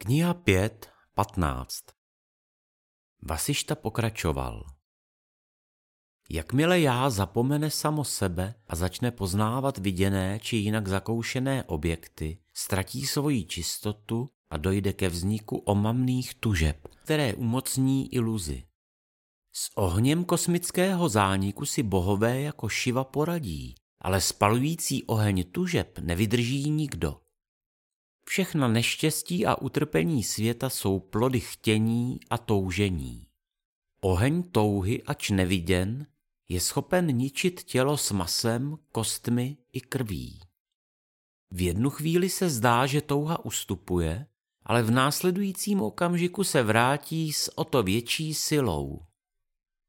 Kniha 5, 15 Vasišta pokračoval. Jakmile já zapomene samo sebe a začne poznávat viděné či jinak zakoušené objekty, ztratí svoji čistotu a dojde ke vzniku omamných tužeb, které umocní iluzi. S ohněm kosmického zániku si bohové jako Šiva poradí, ale spalující oheň tužeb nevydrží nikdo. Všechna neštěstí a utrpení světa jsou plody chtění a toužení. Oheň touhy, ač neviděn, je schopen ničit tělo s masem, kostmi i krví. V jednu chvíli se zdá, že touha ustupuje, ale v následujícím okamžiku se vrátí s o to větší silou.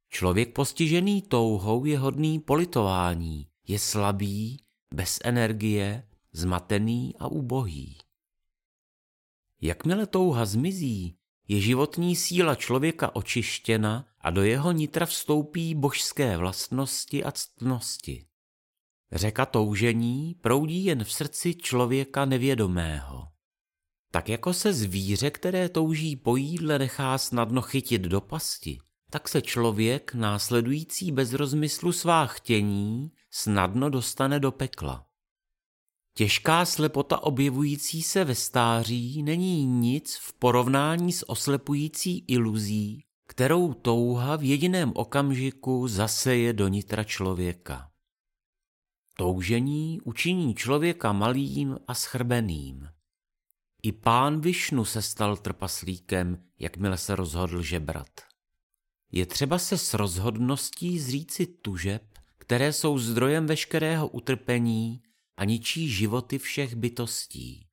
Člověk postižený touhou je hodný politování, je slabý, bez energie, zmatený a ubohý. Jakmile touha zmizí, je životní síla člověka očištěna a do jeho nitra vstoupí božské vlastnosti a ctnosti. Řeka toužení proudí jen v srdci člověka nevědomého. Tak jako se zvíře, které touží po jídle, nechá snadno chytit do pasti, tak se člověk, následující bez rozmyslu svá chtění, snadno dostane do pekla. Těžká slepota objevující se ve stáří není nic v porovnání s oslepující iluzí, kterou touha v jediném okamžiku zaseje do nitra člověka. Toužení učiní člověka malým a schrbeným. I pán Višnu se stal trpaslíkem, jakmile se rozhodl žebrat. Je třeba se s rozhodností zříci tužeb, které jsou zdrojem veškerého utrpení a ničí životy všech bytostí.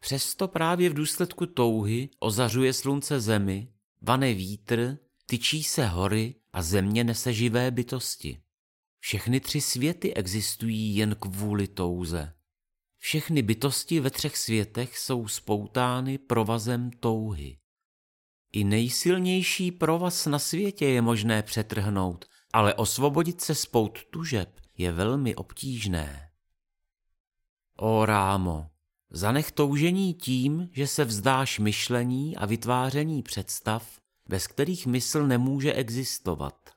Přesto právě v důsledku touhy ozařuje slunce zemi, vane vítr, tyčí se hory a země nese živé bytosti. Všechny tři světy existují jen kvůli touze. Všechny bytosti ve třech světech jsou spoutány provazem touhy. I nejsilnější provaz na světě je možné přetrhnout, ale osvobodit se spout tužeb je velmi obtížné. O rámo, zanech toužení tím, že se vzdáš myšlení a vytváření představ, bez kterých mysl nemůže existovat.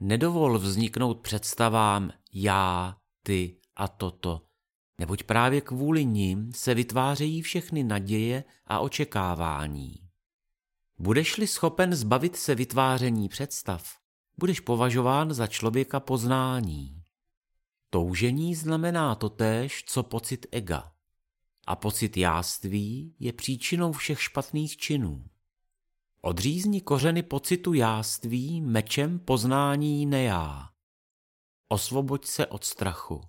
Nedovol vzniknout představám já, ty a toto, neboť právě kvůli nim se vytvářejí všechny naděje a očekávání. Budeš-li schopen zbavit se vytváření představ, budeš považován za člověka poznání. Toužení znamená totéž, co pocit ega. A pocit jáství je příčinou všech špatných činů. Odřízni kořeny pocitu jáství mečem poznání nejá. Osvoboď se od strachu.